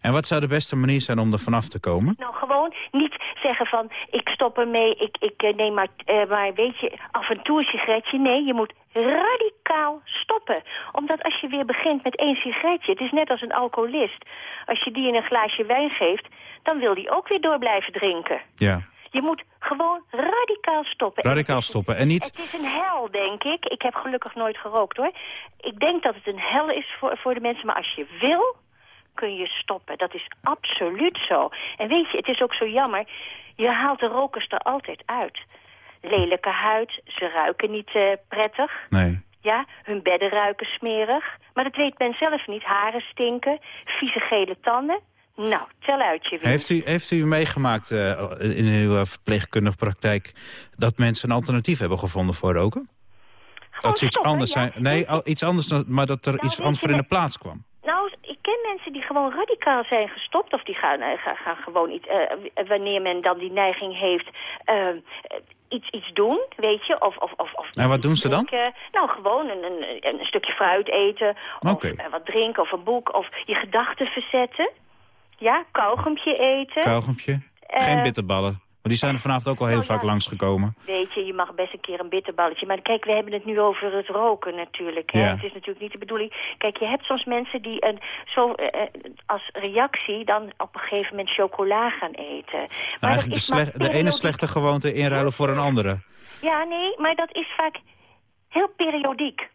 En wat zou de beste manier zijn om er vanaf te komen? Nou, gewoon niet zeggen van, ik stop ermee, ik, ik eh, neem maar, eh, maar weet je, af en toe een sigaretje. Nee, je moet radicaal stoppen. Omdat als je weer begint met één sigaretje, het is net als een alcoholist. Als je die in een glaasje wijn geeft, dan wil die ook weer door blijven drinken. Ja. Je moet gewoon radicaal stoppen. Radicaal stoppen. En niet... Het is een hel, denk ik. Ik heb gelukkig nooit gerookt, hoor. Ik denk dat het een hel is voor, voor de mensen, maar als je wil, kun je stoppen. Dat is absoluut zo. En weet je, het is ook zo jammer, je haalt de rokers er altijd uit. Lelijke huid, ze ruiken niet eh, prettig. Nee. Ja, hun bedden ruiken smerig. Maar dat weet men zelf niet. Haren stinken, vieze gele tanden. Nou, tel uit je weer. Heeft u, heeft u meegemaakt eh, in uw eh, verpleegkundige praktijk... dat mensen een alternatief hebben gevonden voor roken? dat ze iets stoppen, anders ja. zijn. Nee, al- iets anders, dan- maar dat er Nou, iets anders voor in de plaats kwam. Nou, ik ken mensen die gewoon radicaal zijn gestopt. Of die gaan, eh, gaan, gaan gewoon iets, wanneer men dan die neiging heeft, iets, iets doen, weet je. Of, of, of, of En wat doen ze dan? Nou, gewoon een, een, een stukje fruit eten. Of wat drinken of een boek. Of je gedachten verzetten. Ja, kauwgompje eten. Kauwgompje. Eh, Geen bitterballen. Want die zijn er vanavond ook al heel nou ja. vaak langsgekomen. Weet je, je mag best een keer een bitterballetje. Maar kijk, we hebben het nu over het roken natuurlijk. Hè? Ja. Het is natuurlijk niet de bedoeling. Kijk, je hebt soms mensen die een, zo, eh, eh, als reactie dan op een gegeven moment chocola gaan eten. Nou, dat eigenlijk de, maar slecht- de ene slechte gewoonte inruilen voor een andere. Ja, nee, maar dat is vaak heel periodiek.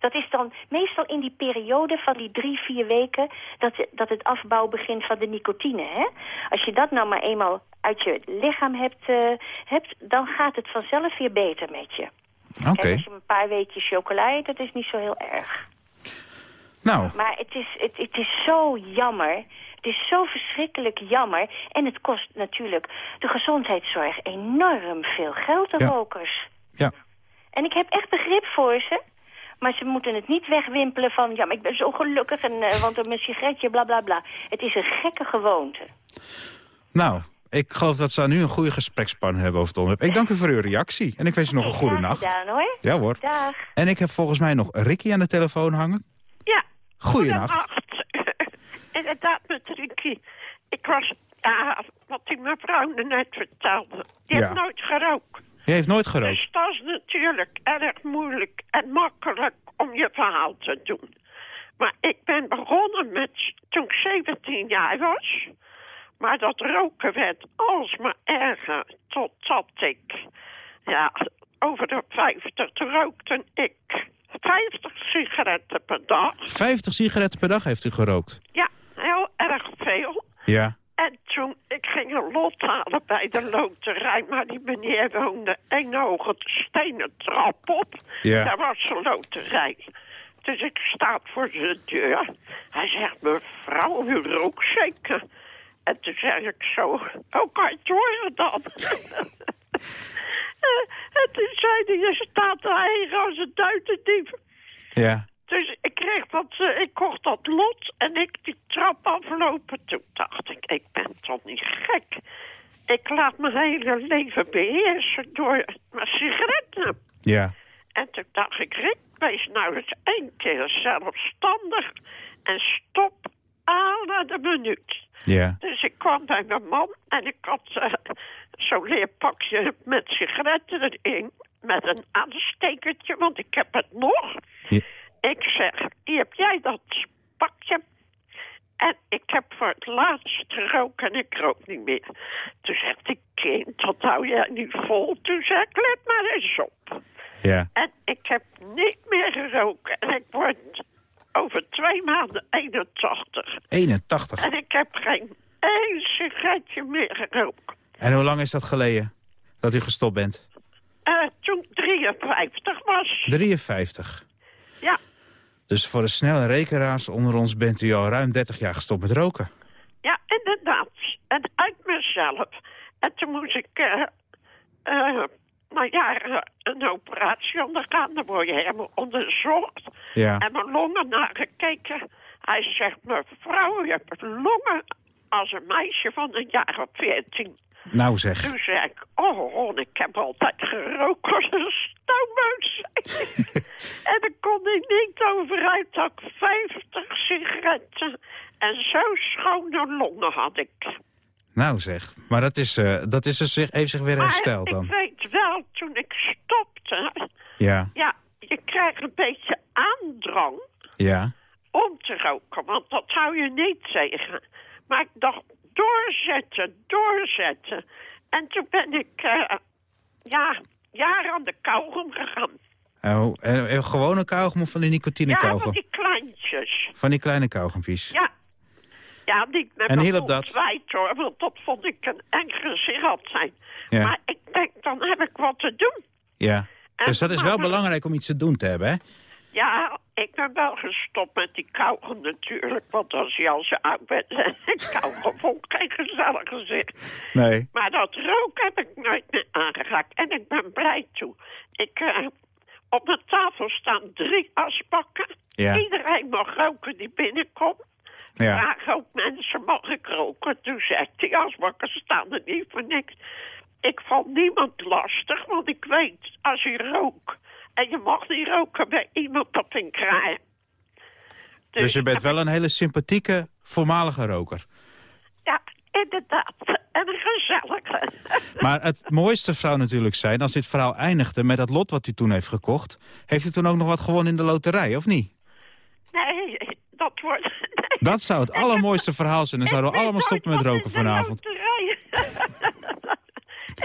Dat is dan meestal in die periode van die drie, vier weken... dat, dat het afbouw begint van de nicotine. Hè? Als je dat nou maar eenmaal uit je lichaam hebt, eh, hebt... dan gaat het vanzelf weer beter met je. Oké. En als je een paar weekjes chocola eet, dat is niet zo heel erg. Nou, Maar het is, het, het is zo jammer. Het is zo verschrikkelijk jammer. En het kost natuurlijk de gezondheidszorg enorm veel geld, de Ja. rokers. ja. En ik heb echt begrip voor ze. Maar ze moeten het niet wegwimpelen van... ja, maar ik ben zo gelukkig, en, eh, want mijn sigaretje, bla bla bla. Het is een gekke gewoonte. Nou, ik geloof dat ze nu een goede gesprekspartner hebben over het onderwerp. Ik dank u voor uw reactie en ik wens u nog een goede nacht. gedaan, hoor. Ja hoor. Dag. En ik heb volgens mij nog Ricky aan de telefoon hangen. Ja. Goeienacht. Goedenacht. Inderdaad, met Ricky. Ik was, ja, wat die mevrouw net vertelde. Die Ja. heeft nooit gerookt. Je heeft nooit gerookt. Dus dat is natuurlijk erg moeilijk en makkelijk om je verhaal te doen. Maar ik ben begonnen met toen ik 17 jaar was. Maar dat roken werd alsmaar erger totdat ik, ja, over de 50 rookte ik 50 sigaretten per dag. 50 sigaretten per dag heeft u gerookt. Ja, heel erg veel. Ja. En toen, ik ging een lot halen bij de loterij, maar die meneer woonde één hoge stenen trap op. Ja. Daar was de loterij. Dus ik sta voor zijn deur. Hij zegt, mevrouw, u rookt zeker. En toen zeg ik zo, hoe kan je het horen dan? en toen zei hij, je staat er eigen als een duitendief. Ja. Dus ik kreeg dat, eh, ik kocht dat lot en ik die trap aflopen. Toen dacht ik, ik ben toch niet gek. Ik laat mijn hele leven beheersen door mijn sigaretten. Ja. En toen dacht ik, Rick, wees nou eens één keer zelfstandig en stop aan de minuut. Ja. Dus ik kwam bij mijn man en ik had eh, zo'n leerpakje met sigaretten erin. Met een aanstekertje, want ik heb het nog. Ja. Ik zeg, hier heb jij dat pakje. En ik heb voor het laatst gerookt en ik rook niet meer. Toen zegt die kind, dat hou jij niet vol. Toen zei ik, let maar eens op. Ja. En ik heb niet meer geroken. En ik word over twee maanden 81. 81. En ik heb geen één sigaretje meer gerookt. En hoe lang is dat geleden dat u gestopt bent? Eh, toen ik 53 was. 53. Ja, Dus voor de snelle rekeraars onder ons bent u al ruim 30 jaar gestopt met roken. ja, inderdaad. En uit mezelf. En toen moest ik eh eh jaren een operatie ondergaan. Dan word je helemaal onderzocht. Ja. En mijn longen nagekeken. Hij zegt, mevrouw, je hebt longen als een meisje van een jaar of veertien. Nou zeg. Toen zei ik, oh, Ron, ik heb altijd gerookt als een stoommuis. en dan kon ik niet overuit dat ik 50 sigaretten en zo schone longen had ik. Nou zeg. Maar dat, is, eh, dat is er zich, heeft zich weer hersteld dan. ik weet wel, toen ik stopte, Ja. ja, je krijgt een beetje aandrang Ja. om te roken, want dat hou je niet tegen. Maar ik dacht, doorzetten, doorzetten. En toen ben ik, eh, ja, jaren aan de kauwgom gegaan. Oh, en, gewone kauwgom of van die nicotine Ja, van die kleintjes. Van die kleine kauwgompjes. Ja. Ja, niet met En hielp dat? wijd hoor, want dat vond ik een eng zijn. Ja. Maar ik denk, dan heb ik wat te doen. Ja. En Dus dat is wel belangrijk om iets te doen te hebben, hè? Ja, ik ben wel gestopt met die kauwgom natuurlijk. Want als je al zo oud bent, kauwgom vond ik geen gezellig gezicht. Nee. Maar dat rook heb ik nooit meer aangeraakt. En ik ben blij toe. Ik, eh, op mijn tafel staan drie asbakken. Ja. Iedereen mag roken die binnenkomt. Ja. Vraag ook mensen, mag ik roken? Toen zei ik, die asbakken staan er niet voor niks. Ik vond niemand lastig, want ik weet, als je rookt... en je mag niet roken bij iemand dat in kraaien. Dus je bent wel een hele sympathieke voormalige roker. Ja, inderdaad. En een gezellige. Maar het mooiste zou natuurlijk zijn als dit verhaal eindigde met dat lot wat u toen heeft gekocht. Heeft u toen ook nog wat gewonnen in de loterij, of niet? Nee, dat wordt... Dat zou het allermooiste verhaal zijn. Dan zouden we allemaal stoppen met roken vanavond.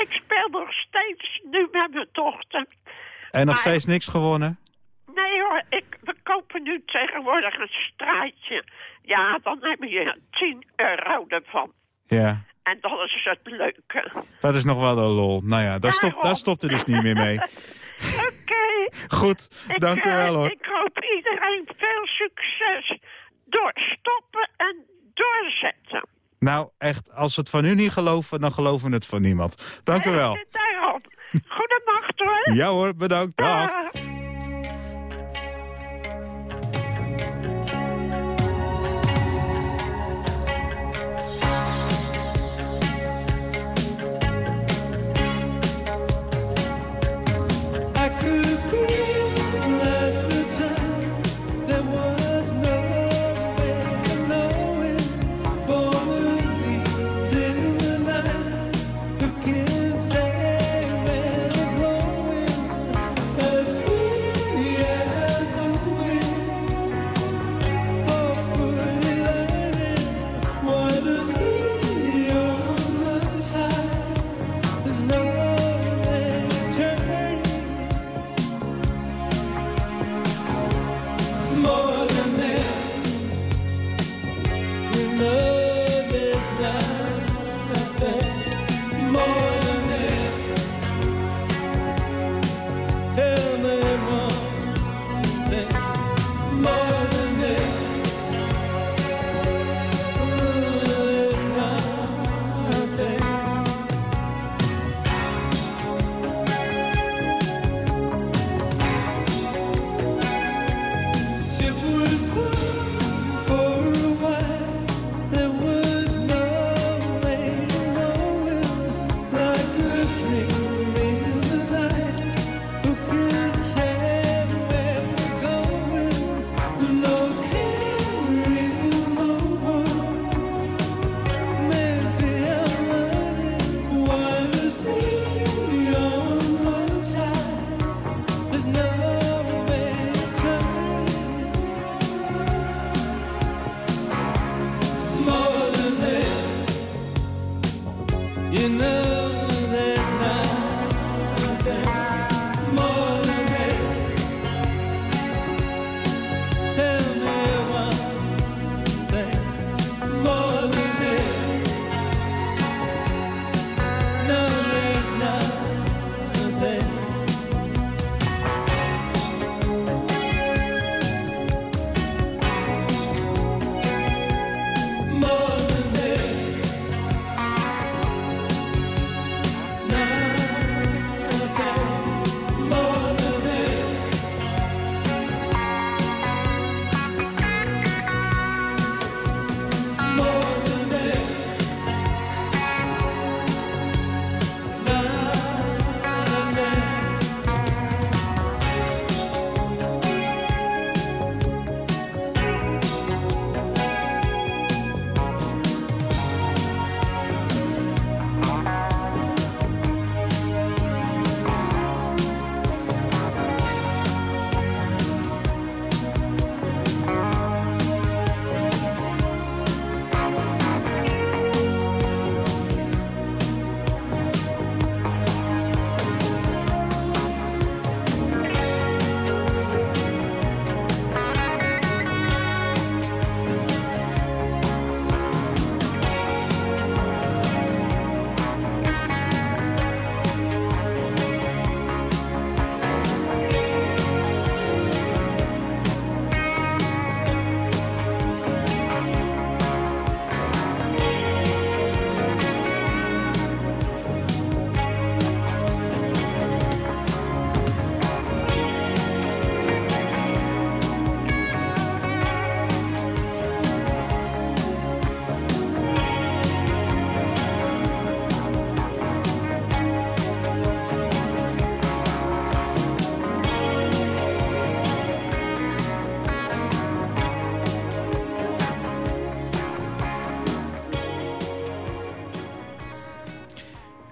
ik speel nog steeds nu met mijn dochter. En nog Maar- steeds niks gewonnen? Nee hoor, ik, we kopen nu tegenwoordig een straatje. Ja, dan heb je 10 euro ervan. Ja, En dat is het leuke. dat is nog wel de lol. Nou ja, daar, stop, daar stopt u dus niet meer mee. Oké. Goed, Ik, dank u eh, wel hoor. Ik hoop iedereen veel succes. Door stoppen en doorzetten. Nou, echt, als we het van u niet geloven, dan geloven we het van niemand. Dank u wel. Daarom. Goedenacht hoor. Ja hoor, bedankt. Dag.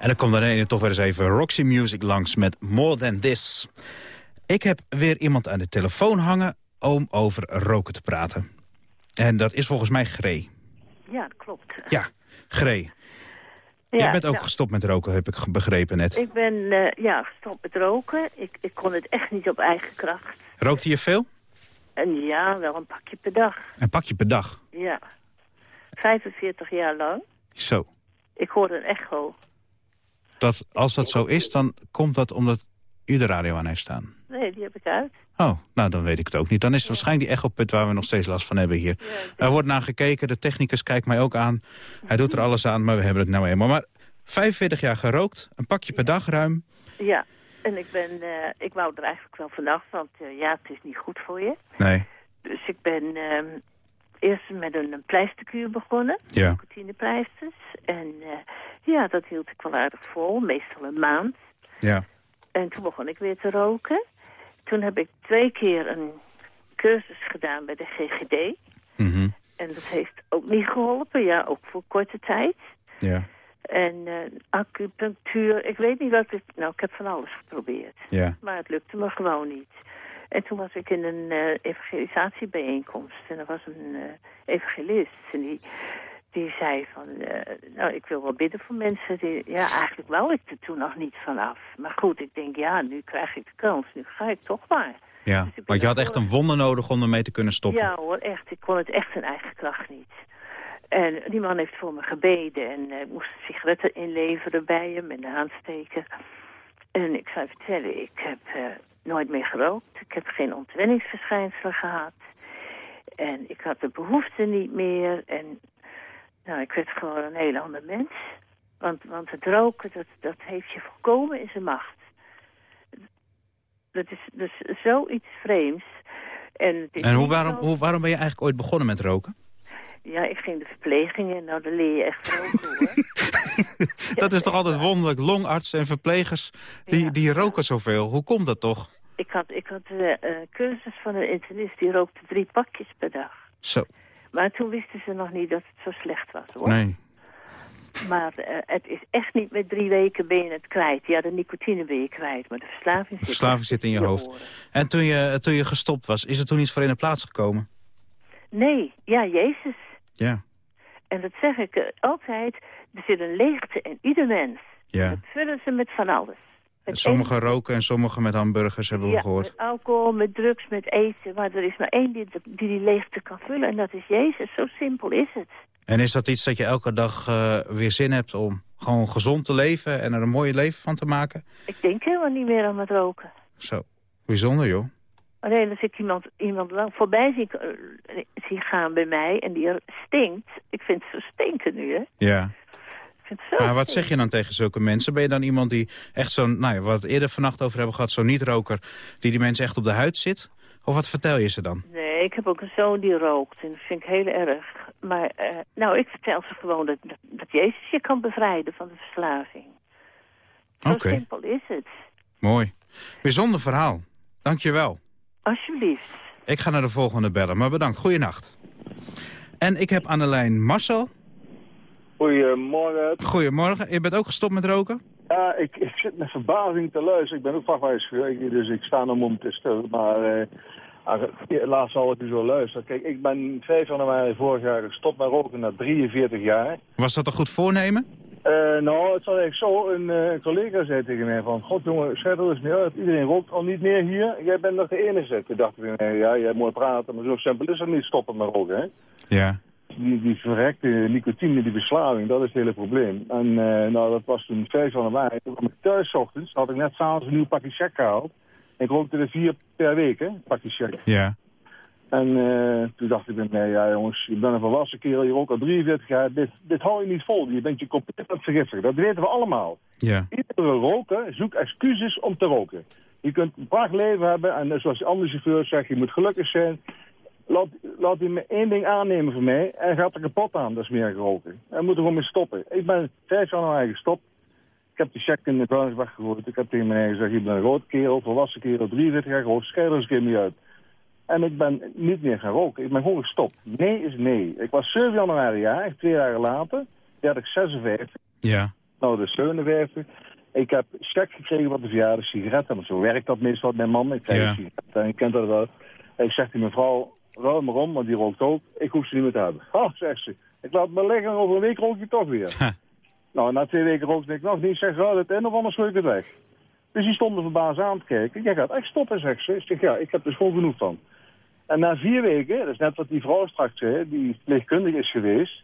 En dan komt dan toch weer eens even Roxy Music langs met More Than This. Ik heb weer iemand aan de telefoon hangen om over roken te praten. En dat is volgens mij Gree. Ja, dat klopt. Ja, Gree. Ja, Jij bent ook nou, gestopt met roken, heb ik begrepen net. Ik ben eh, ja, gestopt met roken. Ik, ik kon het echt niet op eigen kracht. Rookte je veel? En ja, wel een pakje per dag. Een pakje per dag. Ja. 45 jaar lang. Zo. Ik hoorde een echo. Dat, als dat zo is, dan komt dat omdat u de radio aan heeft staan. Nee, die heb ik uit. Oh, nou dan weet ik het ook niet. Dan is het waarschijnlijk die echoput waar we nog steeds last van hebben hier. er wordt naar gekeken, de technicus kijkt mij ook aan. Hij doet er alles aan, maar we hebben het nou eenmaal. Maar 45 jaar gerookt, een pakje per dag ruim. Ja, en ik ben, eh, ik wou er eigenlijk wel vanaf, want eh, ja, het is niet goed voor je. Nee, Dus ik ben ehm, eerst met een, een pleisterkuur begonnen. Ja. Nicotinepleisters. En eh, ja, dat hield ik wel aardig vol, meestal een maand. ja. En toen begon ik weer te roken. Toen heb ik twee keer een cursus gedaan bij de GGD. Mhm. En dat heeft ook niet geholpen, ja, ook voor korte tijd. Ja, En eh, acupunctuur, ik weet niet wat ik... Nou, ik heb van alles geprobeerd. ja. Maar het lukte me gewoon niet. En toen was ik in een eh, evangelisatiebijeenkomst. En er was een eh, evangelist. En die, die zei van... eh, nou, ik wil wel bidden voor mensen. Die, ja, eigenlijk wou ik er toen nog niet vanaf. Maar goed, ik denk, ja, nu krijg ik de kans. Nu ga ik toch maar. ja. Want je had echt een wonder nodig om ermee te kunnen stoppen. Ja hoor, echt. Ik kon het echt in eigen kracht niet. En die man heeft voor me gebeden. En eh, ik moest sigaretten inleveren bij hem en aansteken. En ik zou vertellen, ik heb eh, nooit meer gerookt. Ik heb geen ontwenningsverschijnselen gehad. En ik had de behoefte niet meer. En nou, ik werd gewoon een heel ander mens. Want, want het roken, dat, dat heeft je volkomen in zijn macht. Dat is dus zoiets vreemds. En, En hoe, waarom, hoe, waarom ben je eigenlijk ooit begonnen met roken? Ja, ik ging de verpleging in. Nou, dan leer je echt roken, hoor. Dat is toch altijd wonderlijk. Longartsen en verplegers, die, die roken zoveel. Hoe komt dat toch? Ik had, ik had eh, een cursus van een internist, die rookte drie pakjes per dag. Zo, Maar toen wisten ze nog niet dat het zo slecht was, hoor. nee. Maar eh, het is echt niet met drie weken ben je het kwijt. Ja, de nicotine ben je kwijt, maar de verslaving zit, Verslaving zit in je hoofd. En toen je, toen je gestopt was, is er toen iets voor in de plaats gekomen? Nee, ja, Jezus. Ja, En dat zeg ik eh, altijd. Er zit een leegte in ieder mens. ja. Dat vullen ze met van alles. Met Sommigen roken en sommigen met hamburgers, hebben we ja, gehoord. met alcohol, met drugs, met eten. Maar er is maar één die, die die leegte kan vullen. En dat is Jezus. Zo simpel is het. En is dat iets dat je elke dag eh, weer zin hebt om gewoon gezond te leven en er een mooi leven van te maken? Ik denk helemaal niet meer aan het roken. Zo, bijzonder joh. Alleen als ik iemand, iemand lang voorbij zie, eh, zie gaan bij mij en die stinkt. Ik vind het zo stinken nu, hè. Ja. Ik vind het zo Maar wat zeg je dan tegen zulke mensen? Ben je dan iemand die echt zo'n, nou ja, wat we het eerder vannacht over hebben gehad, zo'n niet-roker, die die mensen echt op de huid zit? Of wat vertel je ze dan? Nee, ik heb ook een zoon die rookt en dat vind ik heel erg. Maar eh, nou, ik vertel ze gewoon dat, dat, Jezus je kan bevrijden van de verslaving. Zo Oké. simpel is het. Mooi. Bijzonder verhaal. Dank je wel. Alsjeblieft. Ik ga naar de volgende bellen, maar bedankt. Goeienacht. En ik heb aan de lijn Marcel. Goedemorgen. Goedemorgen. Je bent ook gestopt met roken? Ja, ik, ik zit met verbazing te luisteren. Ik ben ook vrachtwagenchauffeur, dus ik sta nog momenteel stil. Maar eh, laatst al ik u zo luisteren. Kijk, ik ben 5 januari vorig jaar gestopt met roken na 43 jaar. Was dat een goed voornemen? Eh, nou, het zat eigenlijk zo. Een eh, collega zei tegen mij van... God jongen, schrijf er eens niet uit. Iedereen rookt al niet meer hier. Jij bent nog de enige. Toen dacht ik, nee, ja, jij moet praten. Maar zo simpel is het niet stoppen met roken, hè. Ja. Die, die verrekte nicotine, die verslaving, dat is het hele probleem. En eh, nou, dat was toen 5 januari. Toen kwam ik thuis ochtends, had ik net s'avonds een nieuw pakje check gehaald. Ik rookte er vier per week, hè, pakje check. Ja. En eh, toen dacht ik, nee, ja jongens, je bent een volwassen kerel, je rookt al 43 jaar. Dit, dit hou je niet vol, je bent je compleet aan het vergiftigen. Dat weten we allemaal. Ja. Iedere roker zoekt excuses om te roken. Je kunt een prachtig leven hebben en zoals die andere chauffeur zegt, je moet gelukkig zijn. Laat, laat hij me één ding aannemen voor mij en gaat er kapot aan, dat is meer roken. En moet er gewoon mee stoppen. Ik ben vijf januari gestopt. Ik heb die check in de vuilnisbak gegooid. Ik heb tegen mijn eigen gezegd, je bent een grote kerel, volwassen kerel, 43 jaar groot, schijt er eens een keer uit. En ik ben niet meer gaan roken. Ik ben gewoon gestopt. Nee is nee. Ik was 7 januari jaar, twee jaar later, werd ik 56. Ja. nou de 57. Ik heb schek gekregen wat de verjaardag sigaretten. Want zo werkt dat meestal met mijn man. Ik krijg Ja. een sigaret en ik ken dat wel. En ik zeg tegen mevrouw, ruim maar om, want die rookt ook. Ik hoef ze niet meer te hebben. Ha, zegt ze. Ik laat me liggen en over een week rook je toch weer. nou, na twee weken rookte ik nog niet. Zeg, ruil het in of anders gooi ik het weg. Dus die stonden verbaasd aan te kijken. Jij gaat echt stoppen, zegt ze. Ik zeg, ja, ik heb er gewoon genoeg van. En na vier weken, dat is net wat die vrouw straks zei, die verpleegkundige is geweest.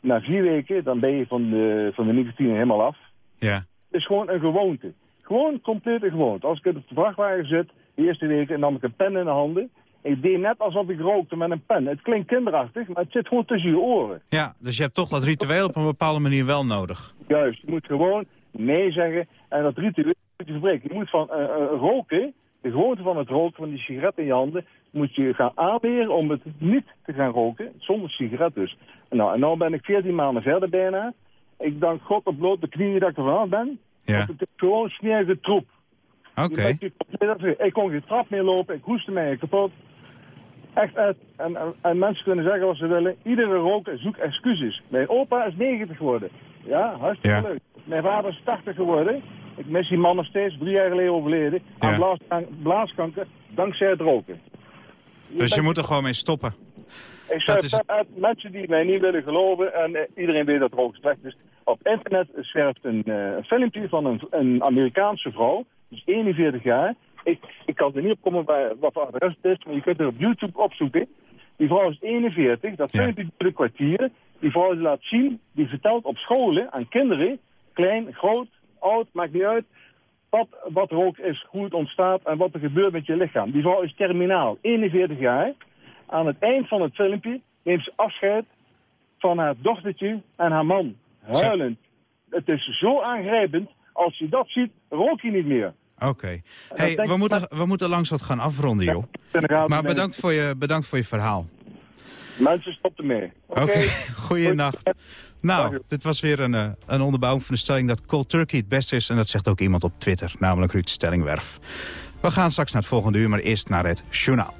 Na vier weken, dan ben je van de, van de nicotine helemaal af. Ja. Het is gewoon een gewoonte. Gewoon compleet een gewoonte. Als ik op de vrachtwagen zit, de eerste weken, nam ik een pen in de handen. Ik deed net alsof ik rookte met een pen. Het klinkt kinderachtig, maar het zit gewoon tussen je oren. Ja, dus je hebt toch dat ritueel op een bepaalde manier wel nodig. Juist, je moet gewoon nee zeggen en dat ritueel moet je verbreken. Je moet van eh, eh, roken, de gewoonte van het roken van die sigaret in je handen, moet je gaan aanleren om het niet te gaan roken, zonder sigaret dus. Nou, en nu ben ik 14 maanden verder bijna. Ik dank God op blote knieën dat ik er vanaf ben. Ja. Want Het is gewoon smerige troep. Oké. Ik kon geen trap meer lopen, ik hoestte mij kapot. Echt uit. En, en, en mensen kunnen zeggen wat ze willen. Iedere roker zoekt excuses. Mijn opa is 90 geworden. Ja, hartstikke Ja. leuk. Mijn vader is 80 geworden. Ik mis die man nog steeds. Drie jaar geleden overleden. Aan Ja. blaaskanker. Dankzij het roken. Dus je moet er gewoon mee stoppen. Ik zeg is- uit mensen die mij niet willen geloven. En eh, iedereen weet dat roken slecht is. Op internet zwerft een, eh, een filmpje van een, een Amerikaanse vrouw. Is 41 jaar. Ik, ik kan er niet op komen bij wat voor adres het is. Maar je kunt het op YouTube opzoeken. Die vrouw is 41. Dat Ja. filmpje een kwartier. Die vrouw laat zien. Die vertelt op scholen aan kinderen. Klein, groot, oud, maakt niet uit. Wat, wat rook is, hoe het ontstaat en wat er gebeurt met je lichaam. Die vrouw is terminaal, 41 jaar. Aan het eind van het filmpje neemt ze afscheid van haar dochtertje en haar man. Huilend. Het is zo aangrijpend. Als je dat ziet, rook je niet meer. Oké. Hey, denk we moeten, we moeten langs wat gaan afronden, joh. Maar bedankt voor je, bedankt voor je verhaal. Mensen, stop ermee. Oké, goeienacht. Nou, dit was weer een, eh, een onderbouwing van de stelling dat cold turkey het beste is. En dat zegt ook iemand op Twitter, namelijk Ruud Stellingwerf. We gaan straks naar het volgende uur, maar eerst naar het journaal.